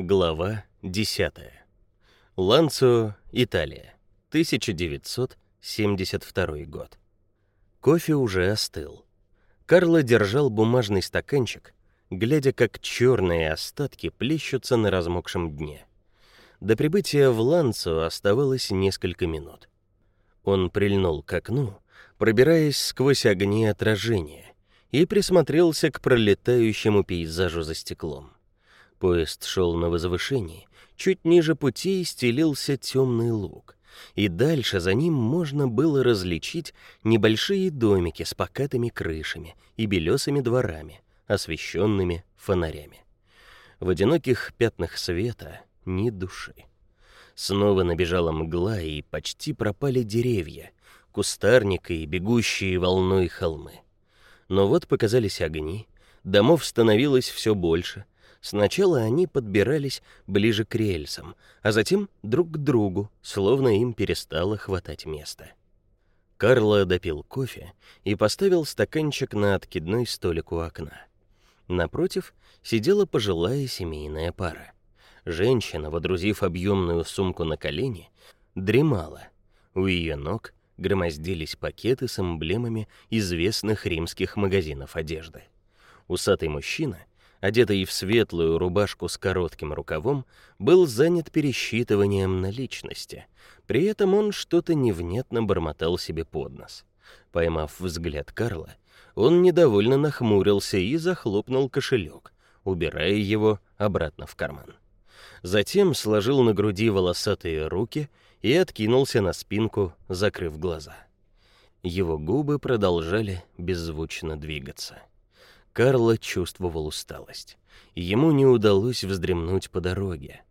Глава 10. Ланцо, Италия. 1972 год. Кофе уже остыл. Карло держал бумажный стаканчик, глядя, как черные остатки плещутся на размокшем дне. До прибытия в Ланцо оставалось несколько минут. Он прильнул к окну, пробираясь сквозь огни отражения, и присмотрелся к пролетающему пейзажу за стеклом. Поезд шел на возвышении, чуть ниже пути стелился темный луг, и дальше за ним можно было различить небольшие домики с покатыми крышами и белесыми дворами, освещенными фонарями. В одиноких пятнах света ни души. Снова набежала мгла, и почти пропали деревья, кустарник и бегущие волной холмы. Но вот показались огни, домов становилось все больше — Сначала они подбирались ближе к рельсам, а затем друг к другу, словно им перестало хватать места. Карло допил кофе и поставил стаканчик на откидной столик у окна. Напротив сидела пожилая семейная пара. Женщина, водрузив объемную сумку на колени, дремала. У ее ног громоздились пакеты с эмблемами известных римских магазинов одежды. Усатый мужчина одетый в светлую рубашку с коротким рукавом, был занят пересчитыванием наличности. При этом он что-то невнятно бормотал себе под нос. Поймав взгляд Карла, он недовольно нахмурился и захлопнул кошелек, убирая его обратно в карман. Затем сложил на груди волосатые руки и откинулся на спинку, закрыв глаза. Его губы продолжали беззвучно двигаться. Карло чувствовал усталость. Ему не удалось вздремнуть по дороге.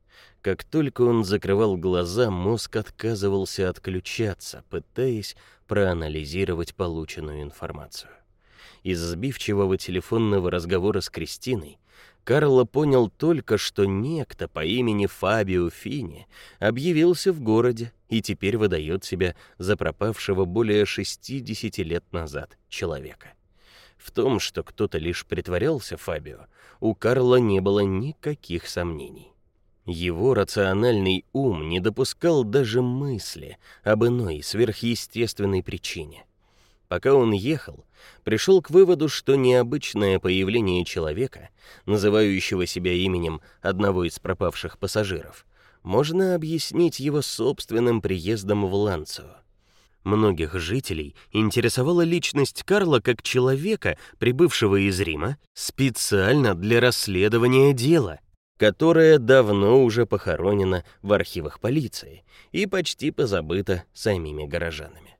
Как только он закрывал глаза, мозг отказывался отключаться, пытаясь проанализировать полученную информацию. Из сбивчивого телефонного разговора с Кристиной Карло понял только, что некто по имени Фабио Фини объявился в городе и теперь выдает себя за пропавшего более 60 лет назад человека. В том, что кто-то лишь притворялся Фабио, у Карла не было никаких сомнений. Его рациональный ум не допускал даже мысли об иной сверхъестественной причине. Пока он ехал, пришел к выводу, что необычное появление человека, называющего себя именем одного из пропавших пассажиров, можно объяснить его собственным приездом в Ланцо. Многих жителей интересовала личность Карла как человека, прибывшего из Рима специально для расследования дела, которое давно уже похоронено в архивах полиции и почти позабыто самими горожанами.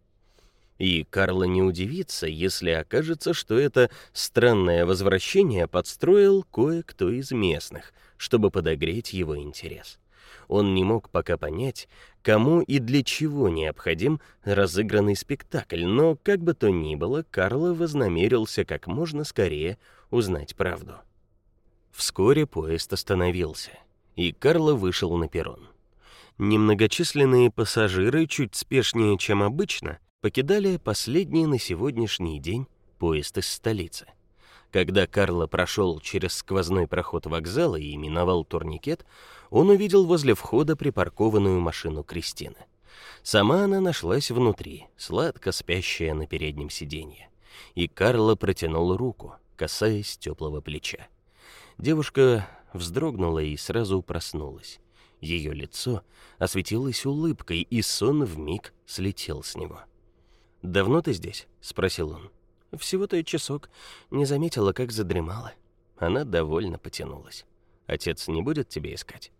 И Карла не удивится, если окажется, что это странное возвращение подстроил кое-кто из местных, чтобы подогреть его интерес. Он не мог пока понять, кому и для чего необходим разыгранный спектакль, но как бы то ни было, Карло вознамерился как можно скорее узнать правду. Вскоре поезд остановился, и Карло вышел на перрон. Немногочисленные пассажиры чуть спешнее, чем обычно, покидали последний на сегодняшний день поезд из столицы. Когда Карло прошел через сквозной проход вокзала и миновал турникет, он увидел возле входа припаркованную машину Кристины. Сама она нашлась внутри, сладко спящая на переднем сиденье. И Карло протянул руку, касаясь теплого плеча. Девушка вздрогнула и сразу проснулась. Ее лицо осветилось улыбкой, и сон вмиг слетел с него. "Давно ты здесь?" спросил он. "Всего-то часок. Не заметила, как задремала". Она довольно потянулась. "Отец не будет тебя искать?"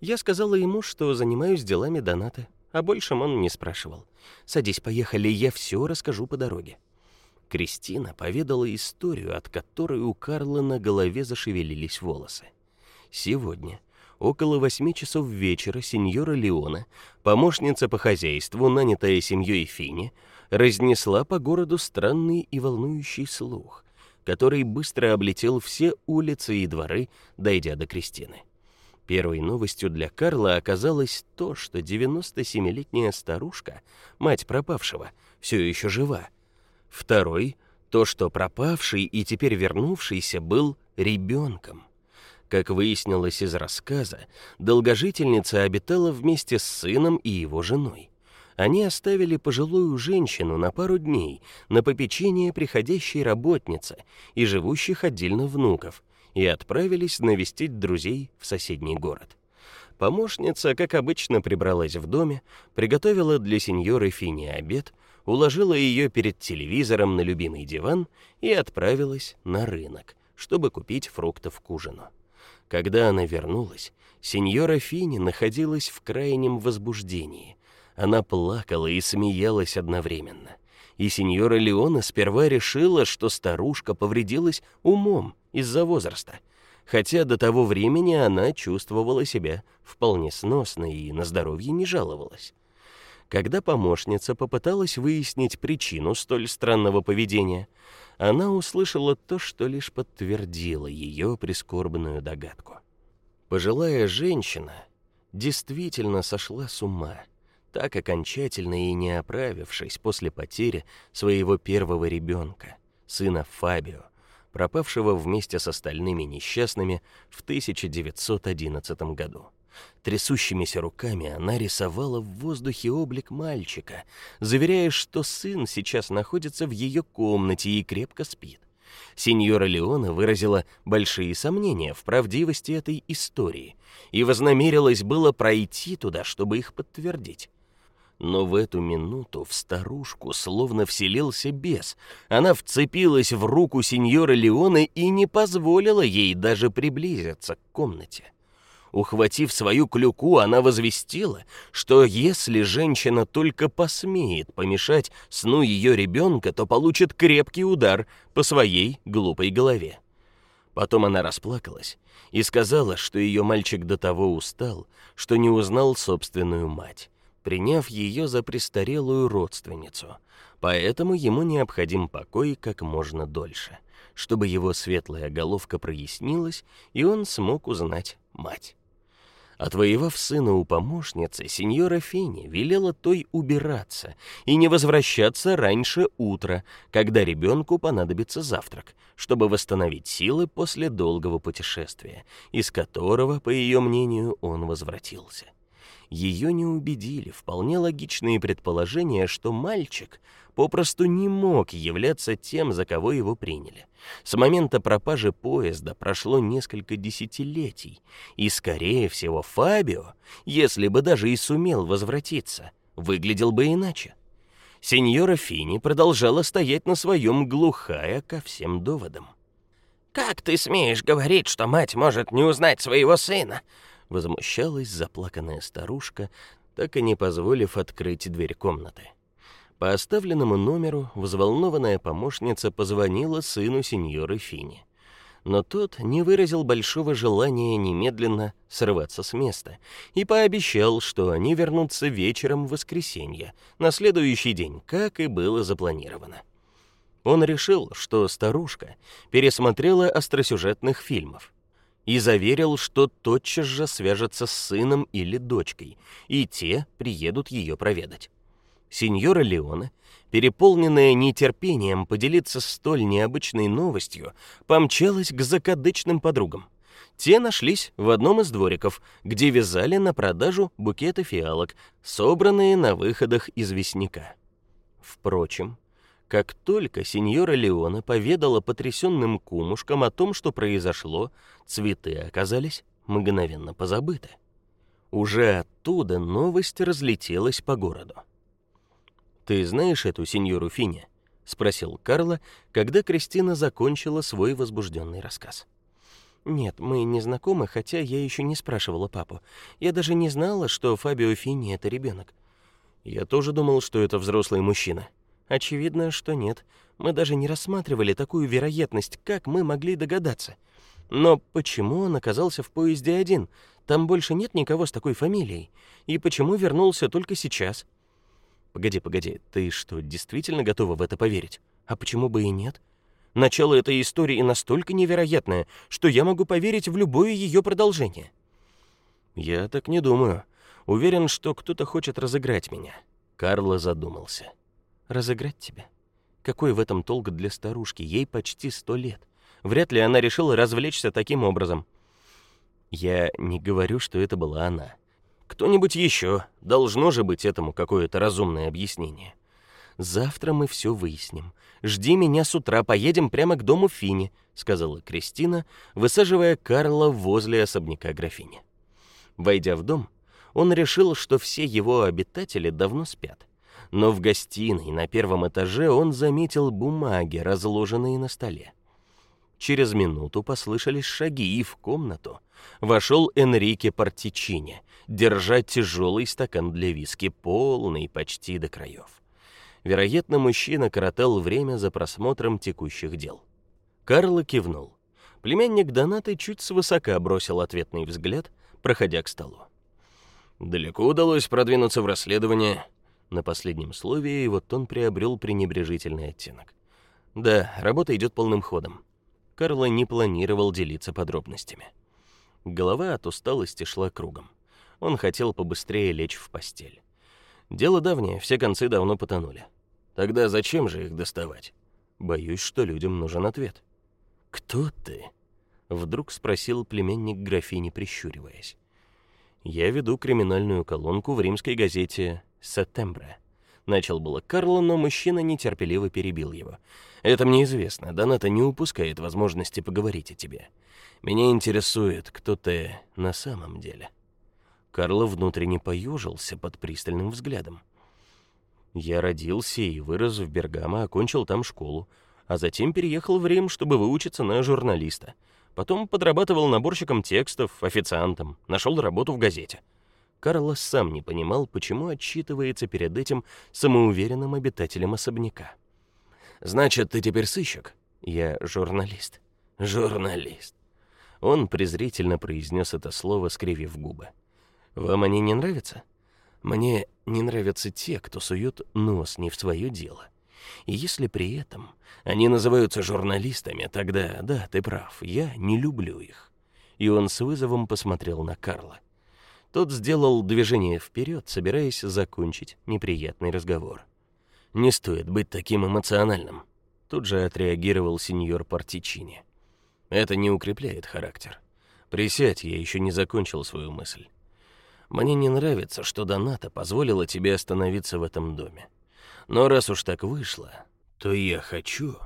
Я сказала ему, что занимаюсь делами Доната, а большем он не спрашивал. Садись, поехали, я все расскажу по дороге. Кристина поведала историю, от которой у Карла на голове зашевелились волосы. Сегодня, около восьми часов вечера, сеньора Леона, помощница по хозяйству, нанятая семьей Фини, разнесла по городу странный и волнующий слух, который быстро облетел все улицы и дворы, дойдя до Кристины. Первой новостью для Карла оказалось то, что 97-летняя старушка, мать пропавшего, все еще жива. Второй то, что пропавший и теперь вернувшийся был ребенком. Как выяснилось из рассказа, долгожительница обитала вместе с сыном и его женой. Они оставили пожилую женщину на пару дней на попечение приходящей работницы и живущих отдельно внуков и отправились навестить друзей в соседний город. Помощница, как обычно, прибралась в доме, приготовила для сеньоры Фини обед, уложила ее перед телевизором на любимый диван и отправилась на рынок, чтобы купить фруктов к ужину. Когда она вернулась, сеньора Фини находилась в крайнем возбуждении. Она плакала и смеялась одновременно. И сеньора Леона сперва решила, что старушка повредилась умом из-за возраста, хотя до того времени она чувствовала себя вполне сносно и на здоровье не жаловалась. Когда помощница попыталась выяснить причину столь странного поведения, она услышала то, что лишь подтвердило ее прискорбную догадку. Пожилая женщина действительно сошла с ума, так окончательно и не оправившись после потери своего первого ребенка, сына Фабио, пропавшего вместе с остальными несчастными в 1911 году. Трясущимися руками она рисовала в воздухе облик мальчика, заверяя, что сын сейчас находится в ее комнате и крепко спит. Сеньора Леона выразила большие сомнения в правдивости этой истории и вознамерилась было пройти туда, чтобы их подтвердить. Но в эту минуту в старушку словно вселился бес. Она вцепилась в руку сеньора Леона и не позволила ей даже приблизиться к комнате. Ухватив свою клюку, она возвестила, что если женщина только посмеет помешать сну ее ребенка, то получит крепкий удар по своей глупой голове. Потом она расплакалась и сказала, что ее мальчик до того устал, что не узнал собственную мать, приняв ее за престарелую родственницу. Поэтому ему необходим покой как можно дольше, чтобы его светлая головка прояснилась, и он смог узнать мать. Отвоевав сына у помощницы, сеньора Фини велела той убираться и не возвращаться раньше утра, когда ребенку понадобится завтрак, чтобы восстановить силы после долгого путешествия, из которого, по ее мнению, он возвратился ее не убедили вполне логичные предположения, что мальчик попросту не мог являться тем, за кого его приняли. С момента пропажи поезда прошло несколько десятилетий, и скорее всего Фабио, если бы даже и сумел возвратиться, выглядел бы иначе. Сеньора Фини продолжала стоять на своем, глухая ко всем доводам. Как ты смеешь говорить, что мать может не узнать своего сына? Возмущалась заплаканная старушка, так и не позволив открыть дверь комнаты. По оставленному номеру взволнованная помощница позвонила сыну сеньоры Фини. Но тот не выразил большого желания немедленно срываться с места и пообещал, что они вернутся вечером в воскресенье, на следующий день, как и было запланировано. Он решил, что старушка пересмотрела остросюжетных фильмов и заверил, что тотчас же свяжется с сыном или дочкой, и те приедут ее проведать. Сеньора Леона, переполненная нетерпением поделиться столь необычной новостью, помчалась к закадычным подругам. Те нашлись в одном из двориков, где вязали на продажу букеты фиалок, собранные на выходах из весника. Впрочем, как только сеньора Леона поведала потрясенным кумушкам о том, что произошло, цветы оказались мгновенно позабыты. Уже оттуда новость разлетелась по городу. Ты знаешь эту сеньору Фини? спросил Карло, когда Кристина закончила свой возбужденный рассказ. Нет, мы не знакомы, хотя я еще не спрашивала папу. Я даже не знала, что Фабио Фини это ребенок. Я тоже думал, что это взрослый мужчина, Очевидно, что нет. Мы даже не рассматривали такую вероятность, как мы могли догадаться. Но почему он оказался в поезде один? Там больше нет никого с такой фамилией. И почему вернулся только сейчас? Погоди, погоди. Ты что, действительно готова в это поверить? А почему бы и нет? Начало этой истории настолько невероятное, что я могу поверить в любое ее продолжение. Я так не думаю. Уверен, что кто-то хочет разыграть меня. Карло задумался. Разыграть тебя? Какой в этом толк для старушки? Ей почти сто лет. Вряд ли она решила развлечься таким образом. Я не говорю, что это была она. Кто-нибудь еще. Должно же быть этому какое-то разумное объяснение. Завтра мы все выясним. Жди меня с утра, поедем прямо к дому Фини, сказала Кристина, высаживая Карла возле особняка графини. Войдя в дом, он решил, что все его обитатели давно спят. Но в гостиной на первом этаже он заметил бумаги, разложенные на столе. Через минуту послышались шаги, и в комнату вошел Энрике Партичини, держа тяжелый стакан для виски, полный почти до краев. Вероятно, мужчина коротал время за просмотром текущих дел. Карло кивнул. Племянник Донаты чуть свысока бросил ответный взгляд, проходя к столу. Далеко удалось продвинуться в расследовании. На последнем слове его тон приобрел пренебрежительный оттенок. Да, работа идет полным ходом. Карло не планировал делиться подробностями. Голова от усталости шла кругом. Он хотел побыстрее лечь в постель. Дело давнее, все концы давно потонули. Тогда зачем же их доставать? Боюсь, что людям нужен ответ. Кто ты? вдруг спросил племянник графини, прищуриваясь. Я веду криминальную колонку в римской газете Сеттембре. Начал было Карло, но мужчина нетерпеливо перебил его. Это мне известно. Доната не упускает возможности поговорить о тебе. Меня интересует, кто ты на самом деле. Карло внутренне поежился под пристальным взглядом. Я родился и вырос в Бергамо, окончил там школу, а затем переехал в Рим, чтобы выучиться на журналиста. Потом подрабатывал наборщиком текстов, официантом, нашел работу в газете. Карлос сам не понимал, почему отчитывается перед этим самоуверенным обитателем особняка. Значит, ты теперь сыщик? Я журналист. Журналист. Он презрительно произнес это слово, скривив губы. Вам они не нравятся? Мне не нравятся те, кто сует нос не в свое дело. И если при этом они называются журналистами, тогда да, ты прав, я не люблю их. И он с вызовом посмотрел на Карла. Тот сделал движение вперед, собираясь закончить неприятный разговор. Не стоит быть таким эмоциональным, тут же отреагировал сеньор Партичини. Это не укрепляет характер. Присядь, я еще не закончил свою мысль. Мне не нравится, что Доната позволила тебе остановиться в этом доме. Но раз уж так вышло, то я хочу,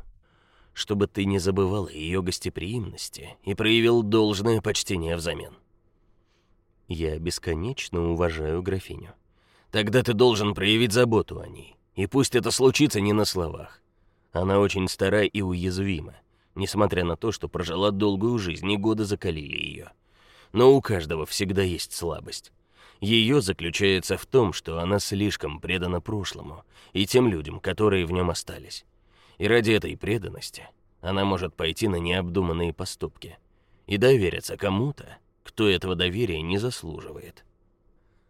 чтобы ты не забывал ее гостеприимности и проявил должное почтение взамен. Я бесконечно уважаю графиню. Тогда ты должен проявить заботу о ней. И пусть это случится не на словах. Она очень стара и уязвима, несмотря на то, что прожила долгую жизнь, и годы закалили ее. Но у каждого всегда есть слабость. Ее заключается в том, что она слишком предана прошлому и тем людям, которые в нем остались. И ради этой преданности она может пойти на необдуманные поступки и довериться кому-то, кто этого доверия не заслуживает.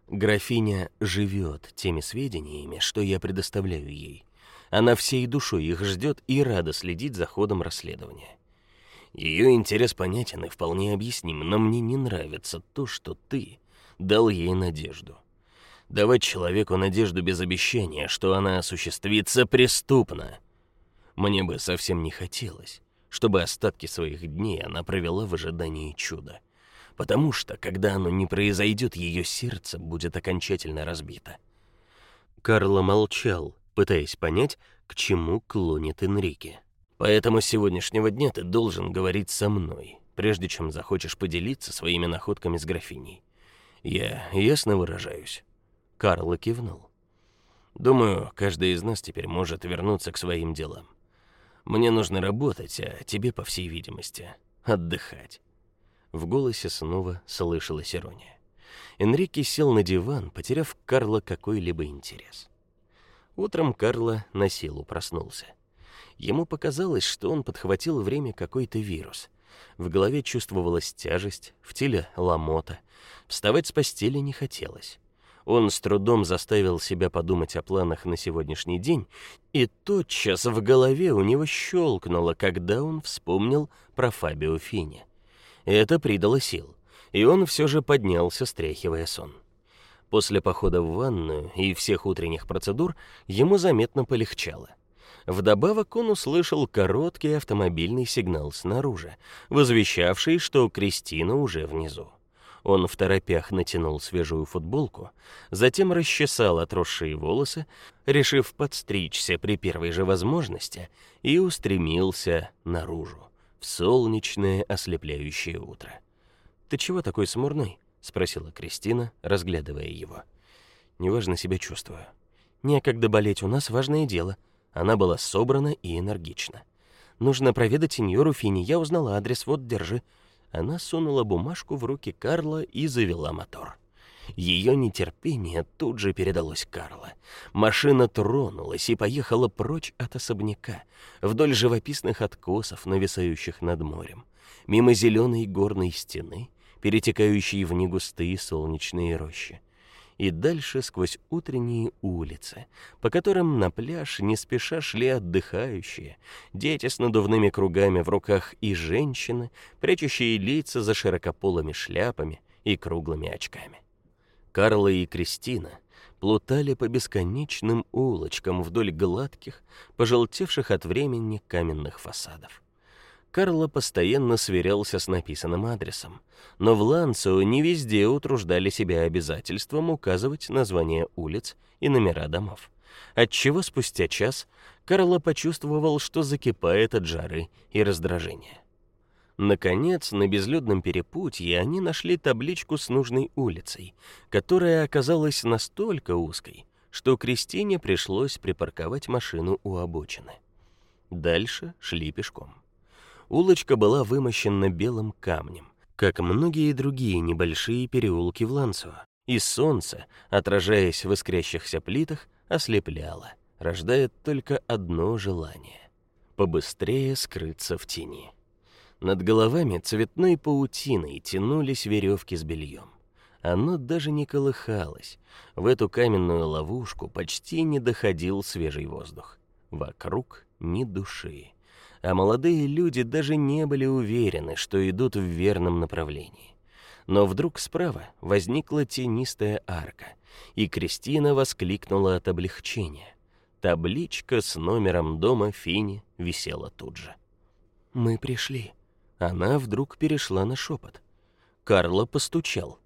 Графиня живет теми сведениями, что я предоставляю ей. Она всей душой их ждет и рада следить за ходом расследования. Ее интерес понятен и вполне объясним, но мне не нравится то, что ты дал ей надежду. Давать человеку надежду без обещания, что она осуществится, преступно. Мне бы совсем не хотелось, чтобы остатки своих дней она провела в ожидании чуда, потому что когда оно не произойдет, ее сердце будет окончательно разбито. Карло молчал, пытаясь понять, к чему клонит Энрике. Поэтому с сегодняшнего дня ты должен говорить со мной, прежде чем захочешь поделиться своими находками с графиней. Я ясно выражаюсь. Карл кивнул. Думаю, каждый из нас теперь может вернуться к своим делам. Мне нужно работать, а тебе, по всей видимости, отдыхать. В голосе снова слышалась ирония. Энрике сел на диван, потеряв к Карло какой-либо интерес. Утром Карло на силу проснулся. Ему показалось, что он подхватил время какой-то вирус. В голове чувствовалась тяжесть, в теле ломота, Вставать с постели не хотелось. Он с трудом заставил себя подумать о планах на сегодняшний день, и тотчас в голове у него щелкнуло, когда он вспомнил про Фабио Фини. Это придало сил, и он все же поднялся, стряхивая сон. После похода в ванную и всех утренних процедур ему заметно полегчало. Вдобавок он услышал короткий автомобильный сигнал снаружи, возвещавший, что Кристина уже внизу. Он в торопях натянул свежую футболку, затем расчесал отросшие волосы, решив подстричься при первой же возможности, и устремился наружу, солнечное ослепляющее утро. "Ты чего такой смурной?" спросила Кристина, разглядывая его. "Неважно себя чувствую. Некогда болеть, у нас важное дело". Она была собрана и энергична. Нужно проведать сеньору Фини. Я узнала адрес, вот держи. Она сунула бумажку в руки Карла и завела мотор. Ее нетерпение тут же передалось Карлу. Машина тронулась и поехала прочь от особняка, вдоль живописных откосов, нависающих над морем, мимо зеленой горной стены, перетекающей в негустые солнечные рощи и дальше сквозь утренние улицы, по которым на пляж не спеша шли отдыхающие, дети с надувными кругами в руках и женщины, прячущие лица за широкополыми шляпами и круглыми очками. Карла и Кристина плутали по бесконечным улочкам вдоль гладких, пожелтевших от времени каменных фасадов. Карло постоянно сверялся с написанным адресом, но в Ланцо не везде утруждали себя обязательством указывать названия улиц и номера домов. Отчего спустя час Карло почувствовал, что закипает от жары и раздражения. Наконец, на безлюдном перепутье они нашли табличку с нужной улицей, которая оказалась настолько узкой, что Кристине пришлось припарковать машину у обочины. Дальше шли пешком. Улочка была вымощена белым камнем, как многие другие небольшие переулки в Лансуа, и солнце, отражаясь в искрящихся плитах, ослепляло, рождая только одно желание побыстрее скрыться в тени. Над головами цветной паутиной тянулись веревки с бельем. Оно даже не колыхалось. В эту каменную ловушку почти не доходил свежий воздух. Вокруг ни души а молодые люди даже не были уверены, что идут в верном направлении. Но вдруг справа возникла тенистая арка, и Кристина воскликнула от облегчения. Табличка с номером дома Фини висела тут же. Мы пришли. Она вдруг перешла на шепот. Карло постучал.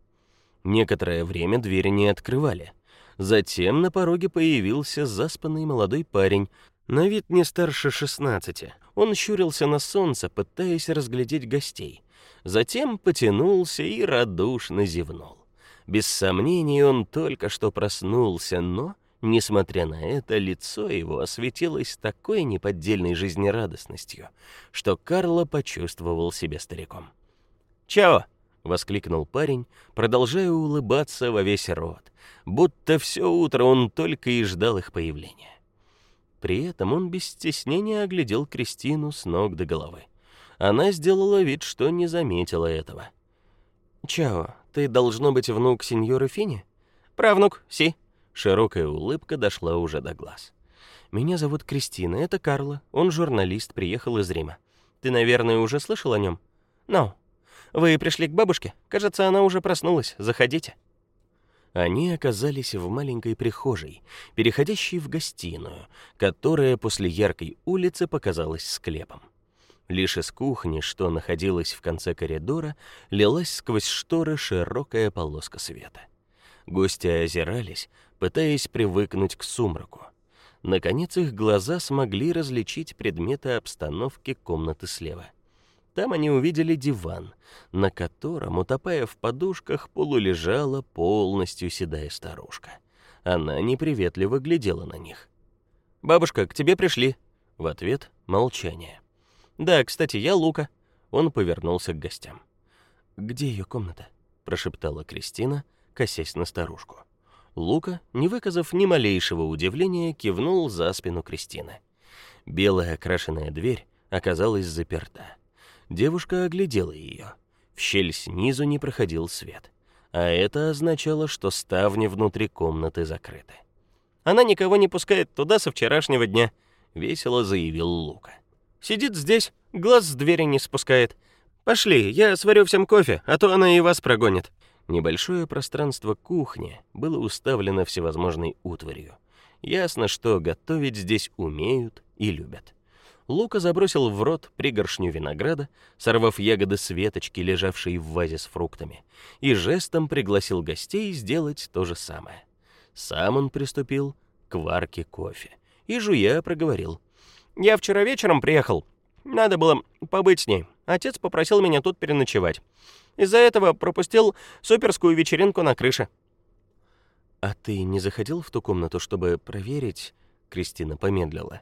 Некоторое время двери не открывали. Затем на пороге появился заспанный молодой парень, на вид не старше шестнадцати. Он щурился на солнце, пытаясь разглядеть гостей. Затем потянулся и радушно зевнул. Без сомнений, он только что проснулся, но, несмотря на это, лицо его осветилось такой неподдельной жизнерадостностью, что Карло почувствовал себя стариком. "Чао!" воскликнул парень, продолжая улыбаться во весь рот, будто все утро он только и ждал их появления. При этом он без стеснения оглядел Кристину с ног до головы. Она сделала вид, что не заметила этого. «Чао, ты должно быть внук сеньоры Фини?» «Правнук, си». Широкая улыбка дошла уже до глаз. «Меня зовут Кристина, это Карло, он журналист, приехал из Рима. Ты, наверное, уже слышал о нем?» «Ну, вы пришли к бабушке? Кажется, она уже проснулась. Заходите». Они оказались в маленькой прихожей, переходящей в гостиную, которая после яркой улицы показалась склепом. Лишь из кухни, что находилась в конце коридора, лилась сквозь шторы широкая полоска света. Гости озирались, пытаясь привыкнуть к сумраку. Наконец их глаза смогли различить предметы обстановки комнаты слева. Там они увидели диван, на котором, утопая в подушках, полулежала полностью седая старушка. Она неприветливо глядела на них. «Бабушка, к тебе пришли». В ответ молчание. «Да, кстати, я Лука». Он повернулся к гостям. «Где ее комната?» прошептала Кристина, косясь на старушку. Лука, не выказав ни малейшего удивления, кивнул за спину Кристины. Белая окрашенная дверь оказалась заперта. Девушка оглядела ее. В щель снизу не проходил свет, а это означало, что ставни внутри комнаты закрыты. Она никого не пускает туда со вчерашнего дня, весело заявил Лука. Сидит здесь, глаз с двери не спускает. Пошли, я сварю всем кофе, а то она и вас прогонит. Небольшое пространство кухни было уставлено всевозможной утварью. Ясно, что готовить здесь умеют и любят. Лука забросил в рот пригоршню винограда, сорвав ягоды с веточки, лежавшей в вазе с фруктами, и жестом пригласил гостей сделать то же самое. Сам он приступил к варке кофе и жуя проговорил: "Я вчера вечером приехал. Надо было побыть с ней. Отец попросил меня тут переночевать. Из-за этого пропустил суперскую вечеринку на крыше". А ты не заходил в ту комнату, чтобы проверить? Кристина помедлила.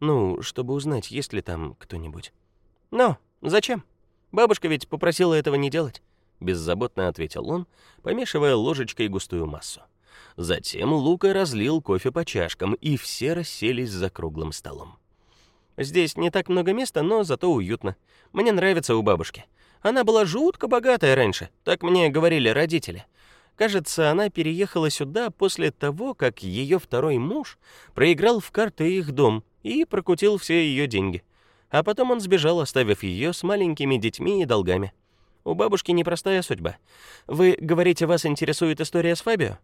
Ну, чтобы узнать, есть ли там кто-нибудь. Ну, зачем? Бабушка ведь попросила этого не делать, беззаботно ответил он, помешивая ложечкой густую массу. Затем Лука разлил кофе по чашкам, и все расселись за круглым столом. Здесь не так много места, но зато уютно. Мне нравится у бабушки. Она была жутко богатая раньше, так мне говорили родители. Кажется, она переехала сюда после того, как ее второй муж проиграл в карты их дом и прокутил все ее деньги. А потом он сбежал, оставив ее с маленькими детьми и долгами. У бабушки непростая судьба. Вы говорите, вас интересует история с Фабио?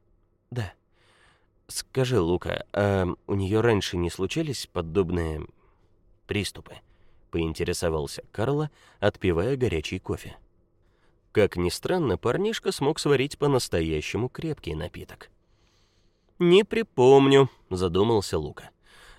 Да. Скажи, Лука, а у нее раньше не случались подобные приступы? Поинтересовался Карло, отпивая горячий кофе. Как ни странно, парнишка смог сварить по-настоящему крепкий напиток. Не припомню, задумался Лука.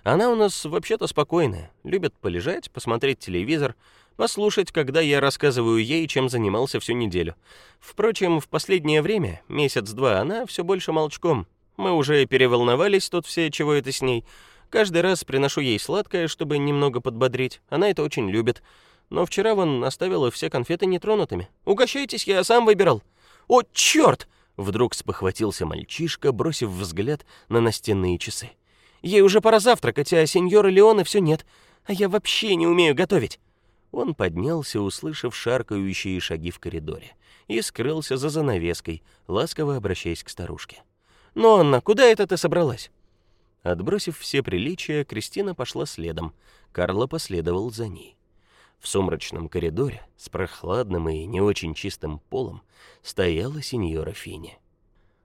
Она у нас вообще-то спокойная, любит полежать, посмотреть телевизор, послушать, когда я рассказываю ей, чем занимался всю неделю. Впрочем, в последнее время, месяц-два, она все больше молчком. Мы уже переволновались тут все, чего это с ней. Каждый раз приношу ей сладкое, чтобы немного подбодрить. Она это очень любит. Но вчера вон оставила все конфеты нетронутыми. Угощайтесь, я сам выбирал. О, черт! Вдруг спохватился мальчишка, бросив взгляд на настенные часы. Ей уже пора завтракать, а сеньора Леона все нет. А я вообще не умею готовить. Он поднялся, услышав шаркающие шаги в коридоре, и скрылся за занавеской, ласково обращаясь к старушке. "Но Анна, куда это ты собралась?" Отбросив все приличия, Кристина пошла следом. Карла последовал за ней. В сумрачном коридоре с прохладным и не очень чистым полом стояла сеньора Фини.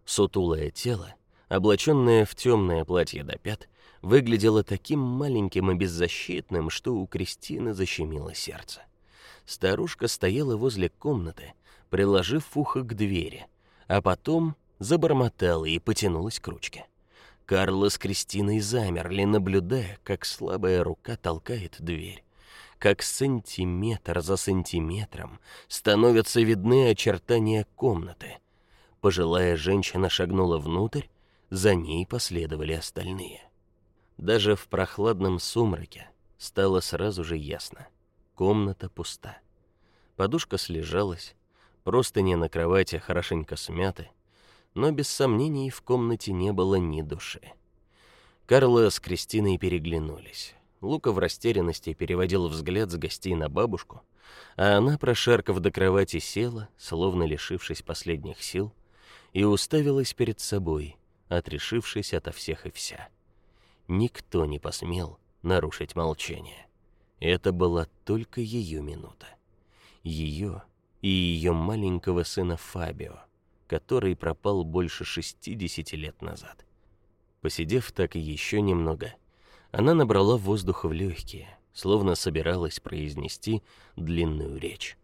Сутулое тело, облаченное в темное платье до пят, выглядело таким маленьким и беззащитным, что у Кристины защемило сердце. Старушка стояла возле комнаты, приложив ухо к двери, а потом забормотала и потянулась к ручке. Карла с Кристиной замерли, наблюдая, как слабая рука толкает дверь как сантиметр за сантиметром становятся видны очертания комнаты. Пожилая женщина шагнула внутрь, за ней последовали остальные. Даже в прохладном сумраке стало сразу же ясно: комната пуста. Подушка слежалась, простыни на кровати хорошенько смяты, но без сомнений в комнате не было ни души. Карла с Кристиной переглянулись. Лука в растерянности переводил взгляд с гостей на бабушку, а она, прошаркав до кровати, села, словно лишившись последних сил, и уставилась перед собой, отрешившись ото всех и вся. Никто не посмел нарушить молчание. Это была только ее минута. Ее и ее маленького сына Фабио, который пропал больше 60 лет назад. Посидев так и еще немного, она набрала воздуха в легкие, словно собиралась произнести длинную речь.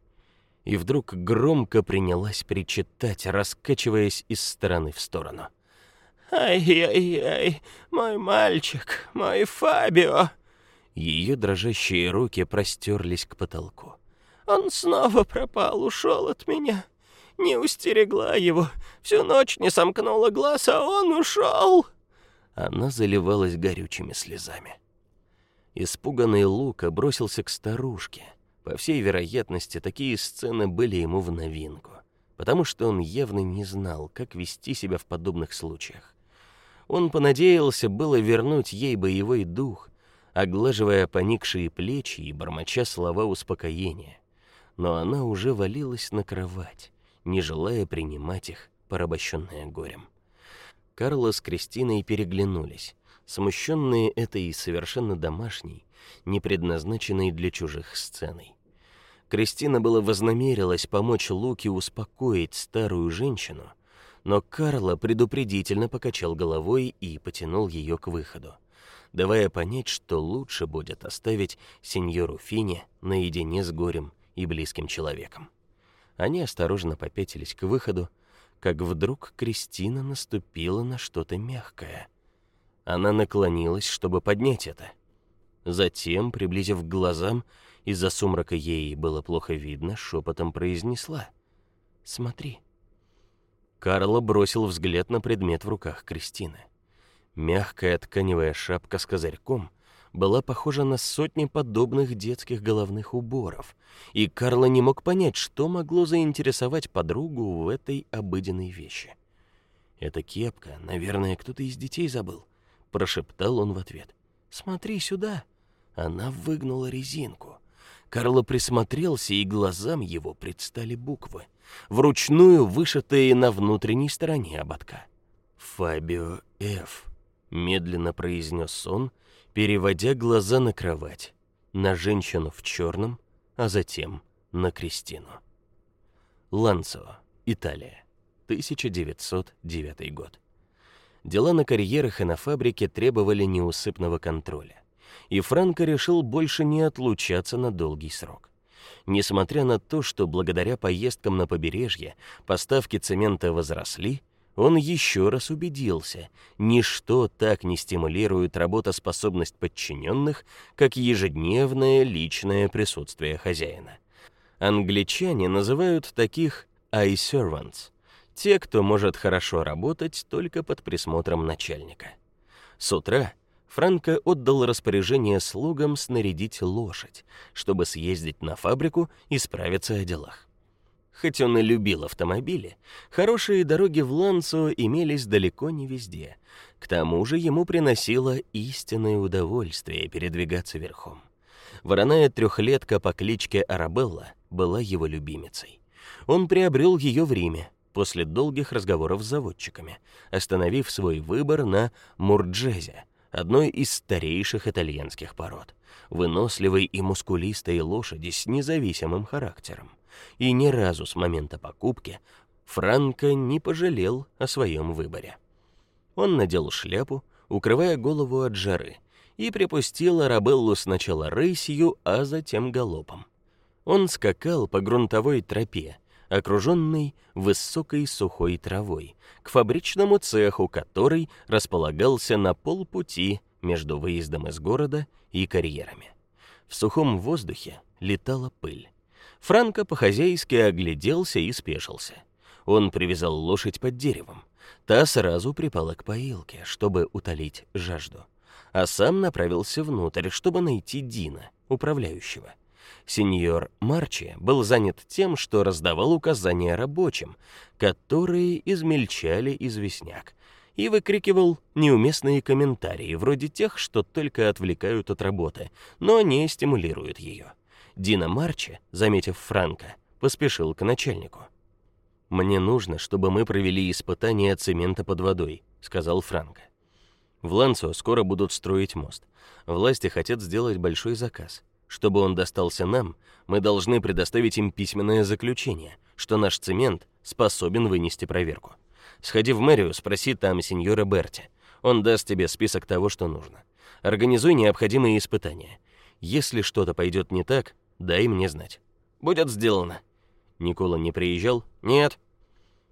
И вдруг громко принялась причитать, раскачиваясь из стороны в сторону. Ай-яй-яй, мой мальчик, мой Фабио. Ее дрожащие руки простерлись к потолку. Он снова пропал, ушел от меня. Не устерегла его, всю ночь не сомкнула глаз, а он ушел она заливалась горючими слезами. Испуганный Лука бросился к старушке. По всей вероятности, такие сцены были ему в новинку, потому что он явно не знал, как вести себя в подобных случаях. Он понадеялся было вернуть ей боевой дух, оглаживая поникшие плечи и бормоча слова успокоения. Но она уже валилась на кровать, не желая принимать их, порабощенная горем. Карла с Кристиной переглянулись, смущенные этой совершенно домашней, не предназначенной для чужих сценой. Кристина было вознамерилась помочь Луке успокоить старую женщину, но Карла предупредительно покачал головой и потянул ее к выходу. давая понять, что лучше будет оставить сеньору Фине наедине с горем и близким человеком. Они осторожно попятились к выходу, как вдруг Кристина наступила на что-то мягкое. Она наклонилась, чтобы поднять это. Затем, приблизив к глазам, из-за сумрака ей было плохо видно, шепотом произнесла: "Смотри". Карла бросил взгляд на предмет в руках Кристины. Мягкая тканевая шапка с козырьком была похожа на сотни подобных детских головных уборов, и Карла не мог понять, что могло заинтересовать подругу в этой обыденной вещи. «Это кепка, наверное, кто-то из детей забыл», — прошептал он в ответ. «Смотри сюда». Она выгнула резинку. Карло присмотрелся, и глазам его предстали буквы, вручную вышитые на внутренней стороне ободка. «Фабио Ф», — медленно произнес он, переводя глаза на кровать, на женщину в черном, а затем на Кристину. Ланцо, Италия, 1909 год. Дела на карьерах и на фабрике требовали неусыпного контроля, и Франко решил больше не отлучаться на долгий срок. Несмотря на то, что благодаря поездкам на побережье поставки цемента возросли, он еще раз убедился, ничто так не стимулирует работоспособность подчиненных, как ежедневное личное присутствие хозяина. Англичане называют таких eye servants, те, кто может хорошо работать только под присмотром начальника. С утра Франко отдал распоряжение слугам снарядить лошадь, чтобы съездить на фабрику и справиться о делах. Хоть он и любил автомобили, хорошие дороги в Ланцо имелись далеко не везде. К тому же ему приносило истинное удовольствие передвигаться верхом. Вороная трехлетка по кличке Арабелла была его любимицей. Он приобрел ее в Риме после долгих разговоров с заводчиками, остановив свой выбор на Мурджезе, одной из старейших итальянских пород, выносливой и мускулистой лошади с независимым характером и ни разу с момента покупки Франко не пожалел о своем выборе. Он надел шляпу, укрывая голову от жары, и припустил Арабеллу сначала рысью, а затем галопом. Он скакал по грунтовой тропе, окруженной высокой сухой травой, к фабричному цеху, который располагался на полпути между выездом из города и карьерами. В сухом воздухе летала пыль. Франко по-хозяйски огляделся и спешился. Он привязал лошадь под деревом. Та сразу припала к поилке, чтобы утолить жажду, а сам направился внутрь, чтобы найти Дина, управляющего. Сеньор Марчи был занят тем, что раздавал указания рабочим, которые измельчали известняк, и выкрикивал неуместные комментарии, вроде тех, что только отвлекают от работы, но не стимулируют ее. Дина Марчи, заметив Франка, поспешил к начальнику. Мне нужно, чтобы мы провели испытание цемента под водой, сказал Франко. В Лансо скоро будут строить мост. Власти хотят сделать большой заказ. Чтобы он достался нам, мы должны предоставить им письменное заключение, что наш цемент способен вынести проверку. Сходи в мэрию, спроси там сеньора Берти. Он даст тебе список того, что нужно. Организуй необходимые испытания. Если что-то пойдет не так, Дай мне знать. Будет сделано. Никола не приезжал? Нет.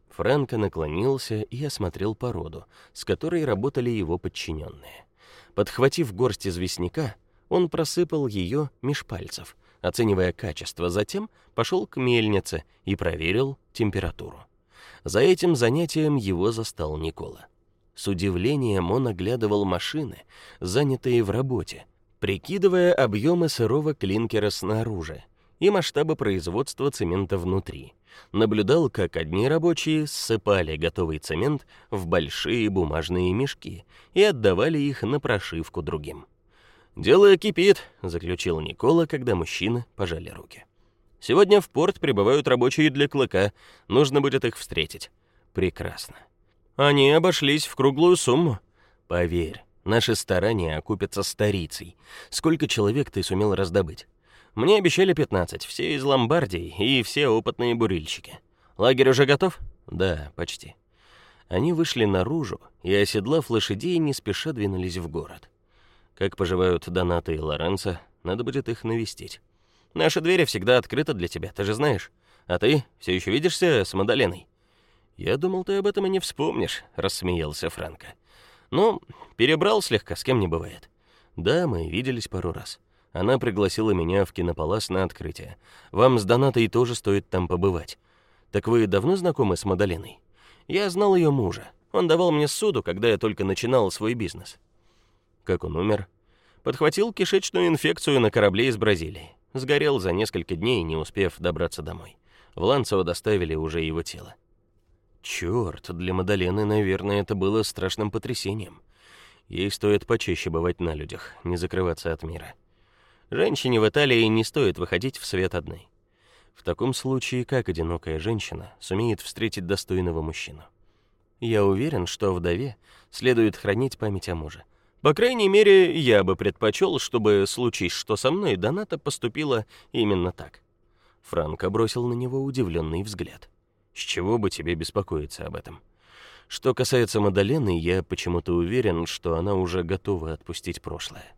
Франко наклонился и осмотрел породу, с которой работали его подчиненные. Подхватив горсть известняка, он просыпал ее меж пальцев, оценивая качество, затем пошел к мельнице и проверил температуру. За этим занятием его застал Никола. С удивлением он оглядывал машины, занятые в работе, прикидывая объемы сырого клинкера снаружи и масштабы производства цемента внутри. Наблюдал, как одни рабочие ссыпали готовый цемент в большие бумажные мешки и отдавали их на прошивку другим. «Дело кипит», — заключил Никола, когда мужчины пожали руки. «Сегодня в порт прибывают рабочие для клыка. Нужно будет их встретить». «Прекрасно. Они обошлись в круглую сумму. Поверь, Наши старания окупятся старицей. Сколько человек ты сумел раздобыть? Мне обещали 15, все из Ломбардии и все опытные бурильщики. Лагерь уже готов? Да, почти. Они вышли наружу и, оседлав лошадей, не спеша двинулись в город. Как поживают Доната и Лоренцо? Надо будет их навестить. Наша дверь всегда открыта для тебя, ты же знаешь. А ты все еще видишься с Мадаленой? Я думал, ты об этом и не вспомнишь, рассмеялся Франко. Ну, перебрал слегка, с кем не бывает. Да, мы виделись пару раз. Она пригласила меня в кинопалас на открытие. Вам с Донатой тоже стоит там побывать. Так вы давно знакомы с Мадаленой? Я знал ее мужа. Он давал мне суду, когда я только начинал свой бизнес. Как он умер? Подхватил кишечную инфекцию на корабле из Бразилии. Сгорел за несколько дней, не успев добраться домой. В Ланцево доставили уже его тело. Черт, для Мадалены, наверное, это было страшным потрясением. Ей стоит почаще бывать на людях, не закрываться от мира. Женщине в Италии не стоит выходить в свет одной. В таком случае, как одинокая женщина сумеет встретить достойного мужчину? Я уверен, что вдове следует хранить память о муже. По крайней мере, я бы предпочел, чтобы случись что со мной, Доната поступила именно так. Франко бросил на него удивленный взгляд. С чего бы тебе беспокоиться об этом? Что касается Мадалены, я почему-то уверен, что она уже готова отпустить прошлое.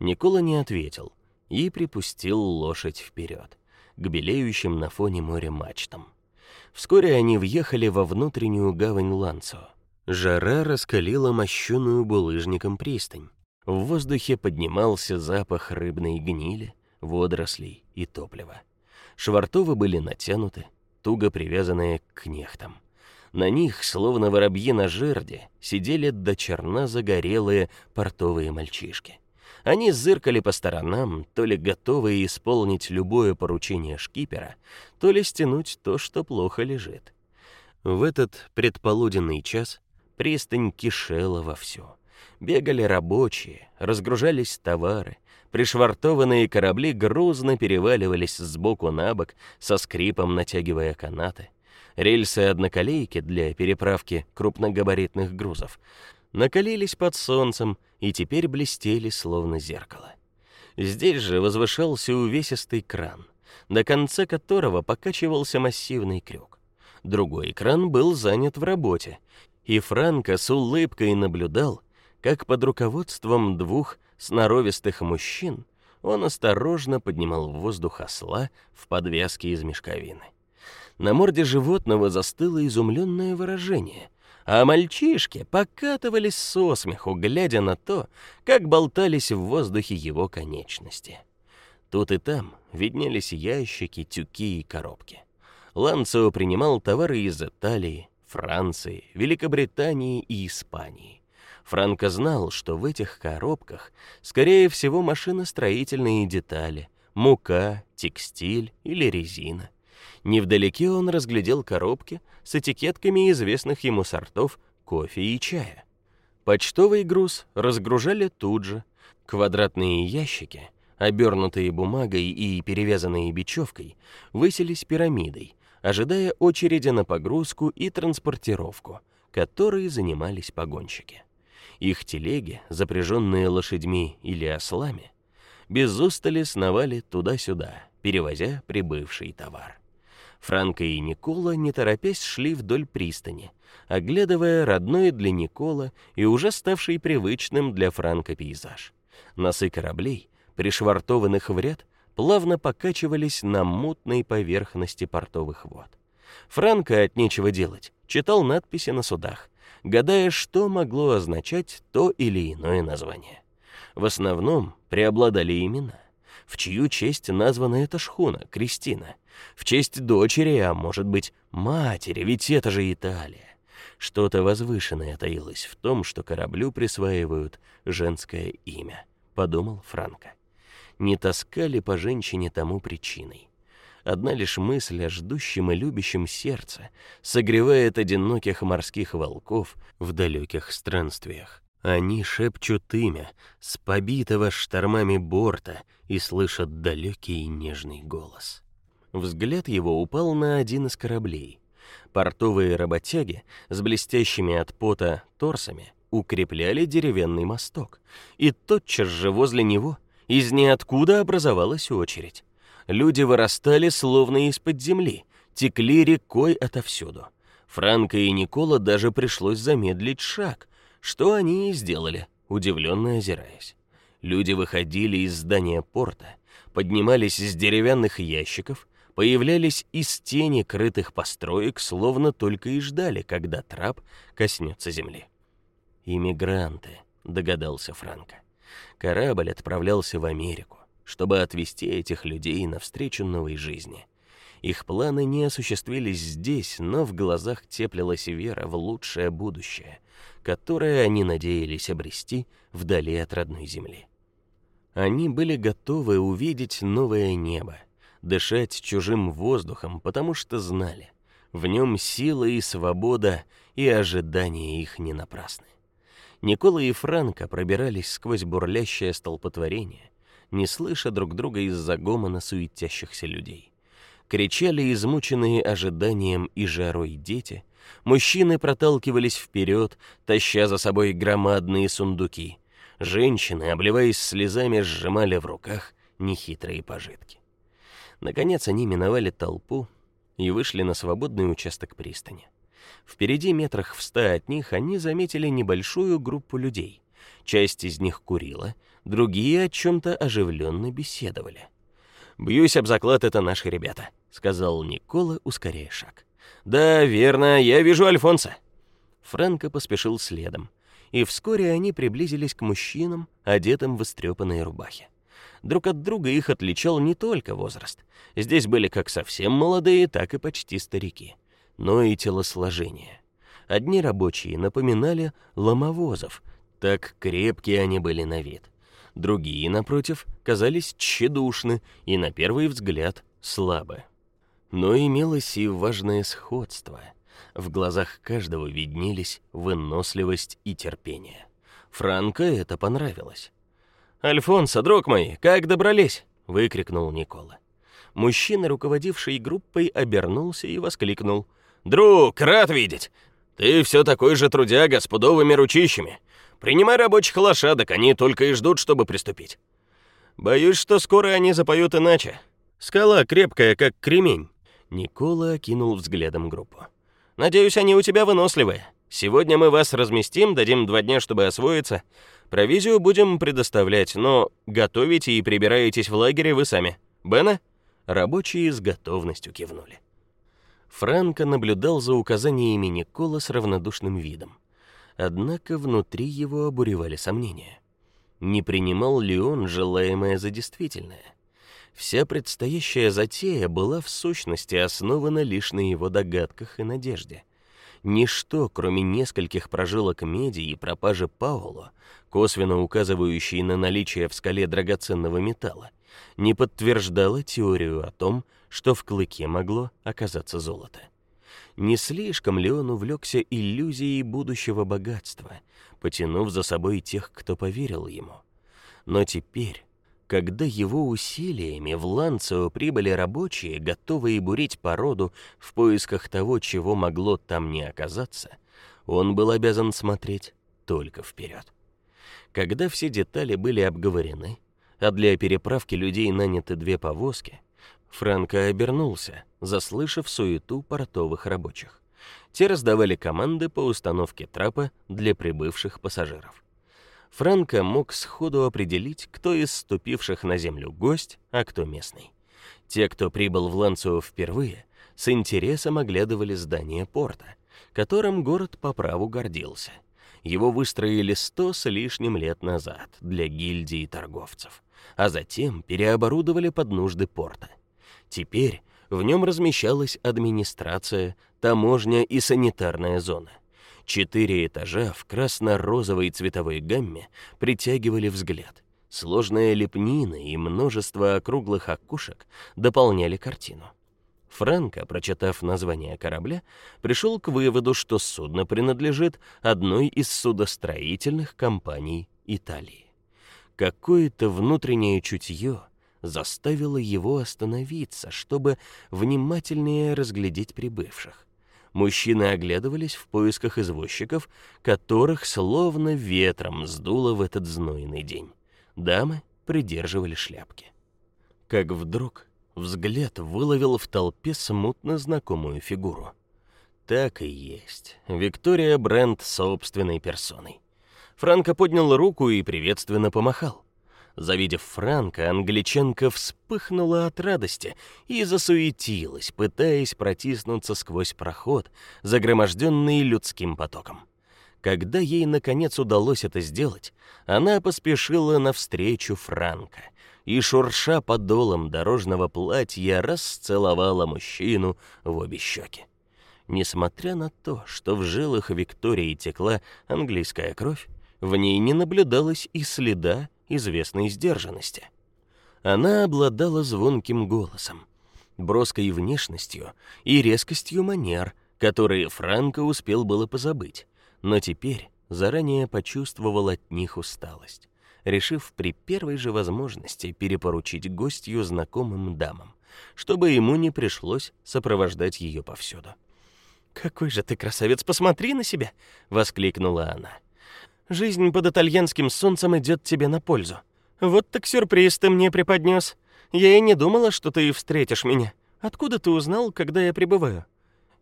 Никола не ответил и припустил лошадь вперед, к белеющим на фоне моря мачтам. Вскоре они въехали во внутреннюю гавань Ланцо. Жара раскалила мощеную булыжником пристань. В воздухе поднимался запах рыбной гнили, водорослей и топлива. Швартовы были натянуты, туго привязанные к кнехтам. На них, словно воробьи на жерде, сидели до черна загорелые портовые мальчишки. Они зыркали по сторонам, то ли готовые исполнить любое поручение шкипера, то ли стянуть то, что плохо лежит. В этот предполуденный час Пристань кишела вовсю. Бегали рабочие, разгружались товары, пришвартованные корабли грузно переваливались с боку на бок, со скрипом натягивая канаты. Рельсы одноколейки для переправки крупногабаритных грузов накалились под солнцем и теперь блестели словно зеркало. Здесь же возвышался увесистый кран, до конца которого покачивался массивный крюк. Другой кран был занят в работе, и Франко с улыбкой наблюдал, как под руководством двух сноровистых мужчин он осторожно поднимал в воздух осла в подвеске из мешковины. На морде животного застыло изумленное выражение, а мальчишки покатывались со смеху, глядя на то, как болтались в воздухе его конечности. Тут и там виднелись ящики, тюки и коробки. Ланцо принимал товары из Италии, Франции, Великобритании и Испании. Франко знал, что в этих коробках, скорее всего, машиностроительные детали, мука, текстиль или резина. Невдалеке он разглядел коробки с этикетками известных ему сортов кофе и чая. Почтовый груз разгружали тут же. Квадратные ящики, обернутые бумагой и перевязанные бечевкой, высились пирамидой, ожидая очереди на погрузку и транспортировку, которые занимались погонщики. Их телеги, запряженные лошадьми или ослами, без устали сновали туда-сюда, перевозя прибывший товар. Франко и Никола, не торопясь, шли вдоль пристани, оглядывая родной для Никола и уже ставший привычным для Франко пейзаж. Носы кораблей, пришвартованных в ряд, плавно покачивались на мутной поверхности портовых вод. Франко от нечего делать читал надписи на судах, гадая, что могло означать то или иное название. В основном преобладали имена. В чью честь названа эта шхуна, Кристина? В честь дочери, а может быть, матери, ведь это же Италия. Что-то возвышенное таилось в том, что кораблю присваивают женское имя, подумал Франко не таскали по женщине тому причиной. Одна лишь мысль о ждущем и любящем сердце согревает одиноких морских волков в далеких странствиях. Они шепчут имя с побитого штормами борта и слышат далекий и нежный голос. Взгляд его упал на один из кораблей. Портовые работяги с блестящими от пота торсами укрепляли деревянный мосток, и тотчас же возле него из ниоткуда образовалась очередь. Люди вырастали словно из-под земли, текли рекой отовсюду. Франко и Никола даже пришлось замедлить шаг, что они и сделали, удивленно озираясь. Люди выходили из здания порта, поднимались из деревянных ящиков, появлялись из тени крытых построек, словно только и ждали, когда трап коснется земли. Иммигранты, догадался Франко. Корабль отправлялся в Америку, чтобы отвезти этих людей навстречу новой жизни. Их планы не осуществились здесь, но в глазах теплилась вера в лучшее будущее, которое они надеялись обрести вдали от родной земли. Они были готовы увидеть новое небо, дышать чужим воздухом, потому что знали, в нем сила и свобода, и ожидания их не напрасны. Никола и Франко пробирались сквозь бурлящее столпотворение, не слыша друг друга из-за гомона суетящихся людей кричали измученные ожиданием и жарой дети, мужчины проталкивались вперед, таща за собой громадные сундуки. Женщины, обливаясь слезами, сжимали в руках нехитрые пожитки. Наконец они миновали толпу и вышли на свободный участок пристани. Впереди метрах в ста от них они заметили небольшую группу людей. Часть из них курила, другие о чем то оживленно беседовали. Бьюсь об заклад, это наши ребята, сказал Никола, ускоряя шаг. Да, верно, я вижу Альфонса. Франко поспешил следом, и вскоре они приблизились к мужчинам, одетым в истрепанные рубахи. Друг от друга их отличал не только возраст. Здесь были как совсем молодые, так и почти старики, но и телосложение. Одни рабочие напоминали ломовозов, так крепкие они были на вид. Другие, напротив, казались тщедушны и на первый взгляд слабы. Но имелось и важное сходство. В глазах каждого виднелись выносливость и терпение. Франко это понравилось. «Альфонсо, друг мой, как добрались?» — выкрикнул Никола. Мужчина, руководивший группой, обернулся и воскликнул. «Друг, рад видеть! Ты все такой же трудяга с пудовыми ручищами. Принимай рабочих лошадок, они только и ждут, чтобы приступить. Боюсь, что скоро они запоют иначе. Скала крепкая, как кремень. Никола окинул взглядом группу. Надеюсь, они у тебя выносливые. Сегодня мы вас разместим, дадим два дня, чтобы освоиться. Провизию будем предоставлять, но готовите и прибираетесь в лагере вы сами. Бена? Рабочие с готовностью кивнули. Франко наблюдал за указаниями Никола с равнодушным видом. Однако внутри его обуревали сомнения. Не принимал ли он желаемое за действительное? Вся предстоящая затея была в сущности основана лишь на его догадках и надежде. Ничто, кроме нескольких прожилок меди и пропажи Пауло, косвенно указывающей на наличие в скале драгоценного металла, не подтверждало теорию о том, что в клыке могло оказаться золото. Не слишком ли он увлекся иллюзией будущего богатства, потянув за собой тех, кто поверил ему? Но теперь, когда его усилиями в Ланцио прибыли рабочие, готовые бурить породу в поисках того, чего могло там не оказаться, он был обязан смотреть только вперед. Когда все детали были обговорены, а для переправки людей наняты две повозки, Франко обернулся, заслышав суету портовых рабочих. Те раздавали команды по установке трапа для прибывших пассажиров. Франко мог сходу определить, кто из ступивших на землю гость, а кто местный. Те, кто прибыл в Ланцо впервые, с интересом оглядывали здание порта, которым город по праву гордился. Его выстроили сто с лишним лет назад для гильдии торговцев, а затем переоборудовали под нужды порта. Теперь в нем размещалась администрация, таможня и санитарная зона. Четыре этажа в красно-розовой цветовой гамме притягивали взгляд. Сложная лепнина и множество округлых окошек дополняли картину. Франко, прочитав название корабля, пришел к выводу, что судно принадлежит одной из судостроительных компаний Италии. Какое-то внутреннее чутье заставило его остановиться, чтобы внимательнее разглядеть прибывших. Мужчины оглядывались в поисках извозчиков, которых словно ветром сдуло в этот знойный день. Дамы придерживали шляпки. Как вдруг взгляд выловил в толпе смутно знакомую фигуру. Так и есть. Виктория Брент собственной персоной. Франко поднял руку и приветственно помахал. Завидев Франка, англичанка вспыхнула от радости и засуетилась, пытаясь протиснуться сквозь проход, загроможденный людским потоком. Когда ей наконец удалось это сделать, она поспешила навстречу Франка и шурша подолом дорожного платья расцеловала мужчину в обе щеки. Несмотря на то, что в жилах Виктории текла английская кровь, в ней не наблюдалось и следа известной сдержанности. Она обладала звонким голосом, броской внешностью и резкостью манер, которые Франко успел было позабыть, но теперь заранее почувствовал от них усталость, решив при первой же возможности перепоручить гостью знакомым дамам, чтобы ему не пришлось сопровождать ее повсюду. Какой же ты красавец, посмотри на себя, воскликнула она. Жизнь под итальянским солнцем идет тебе на пользу. Вот так сюрприз ты мне преподнес. Я и не думала, что ты встретишь меня. Откуда ты узнал, когда я прибываю?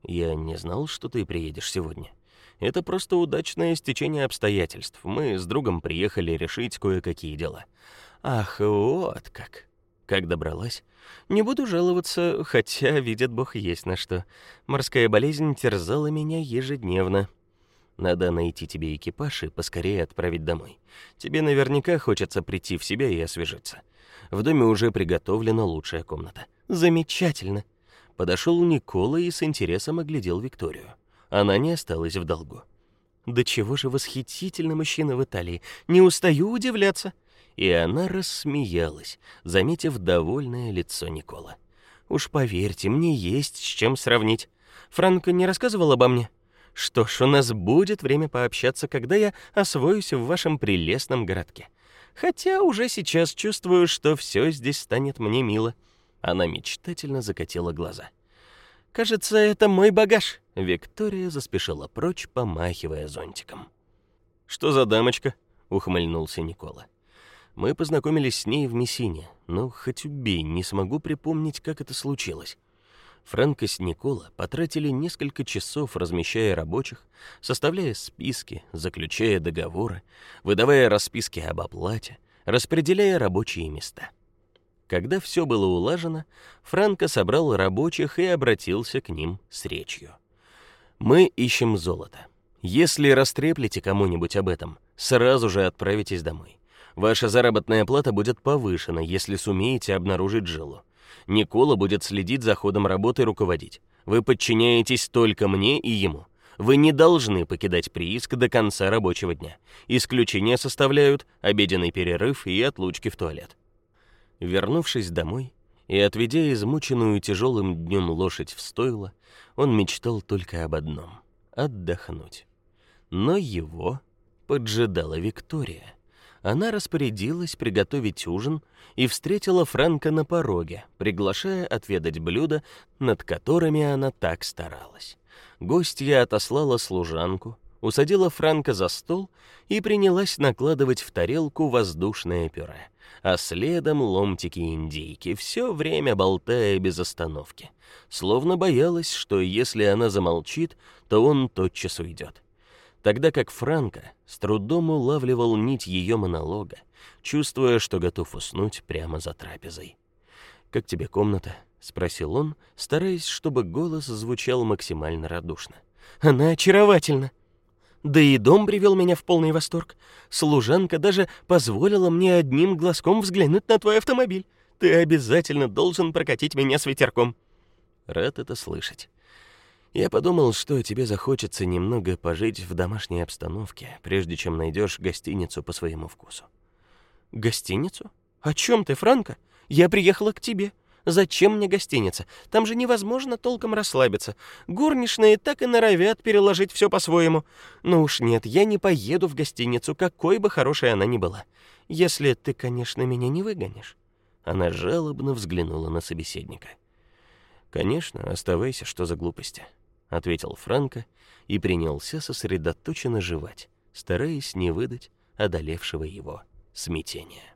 Я не знал, что ты приедешь сегодня. Это просто удачное стечение обстоятельств. Мы с другом приехали решить кое-какие дела. Ах, вот как. Как добралась? Не буду жаловаться, хотя видит Бог есть на что. Морская болезнь терзала меня ежедневно. Надо найти тебе экипаж и поскорее отправить домой. Тебе наверняка хочется прийти в себя и освежиться. В доме уже приготовлена лучшая комната. Замечательно. Подошел Никола и с интересом оглядел Викторию. Она не осталась в долгу. Да чего же восхитительный мужчина в Италии. Не устаю удивляться. И она рассмеялась, заметив довольное лицо Никола. Уж поверьте, мне есть с чем сравнить. Франко не рассказывал обо мне. Что ж, у нас будет время пообщаться, когда я освоюсь в вашем прелестном городке. Хотя уже сейчас чувствую, что все здесь станет мне мило. Она мечтательно закатила глаза. Кажется, это мой багаж. Виктория заспешила прочь, помахивая зонтиком. Что за дамочка? ухмыльнулся Никола. Мы познакомились с ней в Мессине, но хоть убей, не смогу припомнить, как это случилось. Франко с Никола потратили несколько часов, размещая рабочих, составляя списки, заключая договоры, выдавая расписки об оплате, распределяя рабочие места. Когда все было улажено, Франко собрал рабочих и обратился к ним с речью. Мы ищем золото. Если растреплете кому-нибудь об этом, сразу же отправитесь домой. Ваша заработная плата будет повышена, если сумеете обнаружить жилу. Никола будет следить за ходом работы и руководить. Вы подчиняетесь только мне и ему. Вы не должны покидать прииск до конца рабочего дня. Исключения составляют обеденный перерыв и отлучки в туалет. Вернувшись домой и отведя измученную тяжелым днем лошадь в стойло, он мечтал только об одном отдохнуть. Но его поджидала Виктория она распорядилась приготовить ужин и встретила Франка на пороге, приглашая отведать блюда, над которыми она так старалась. Гостья отослала служанку, усадила Франка за стол и принялась накладывать в тарелку воздушное пюре, а следом ломтики индейки, все время болтая без остановки, словно боялась, что если она замолчит, то он тотчас уйдет тогда как Франко с трудом улавливал нить ее монолога, чувствуя, что готов уснуть прямо за трапезой. «Как тебе комната?» — спросил он, стараясь, чтобы голос звучал максимально радушно. «Она очаровательна!» Да и дом привел меня в полный восторг. Служанка даже позволила мне одним глазком взглянуть на твой автомобиль. Ты обязательно должен прокатить меня с ветерком. Рад это слышать. Я подумал, что тебе захочется немного пожить в домашней обстановке, прежде чем найдешь гостиницу по своему вкусу. Гостиницу? О чем ты, Франко? Я приехала к тебе. Зачем мне гостиница? Там же невозможно толком расслабиться. Горничные так и норовят переложить все по-своему. Ну уж нет, я не поеду в гостиницу, какой бы хорошей она ни была. Если ты, конечно, меня не выгонишь. Она жалобно взглянула на собеседника. Конечно, оставайся, что за глупости ответил Франко и принялся сосредоточенно жевать, стараясь не выдать одолевшего его смятения.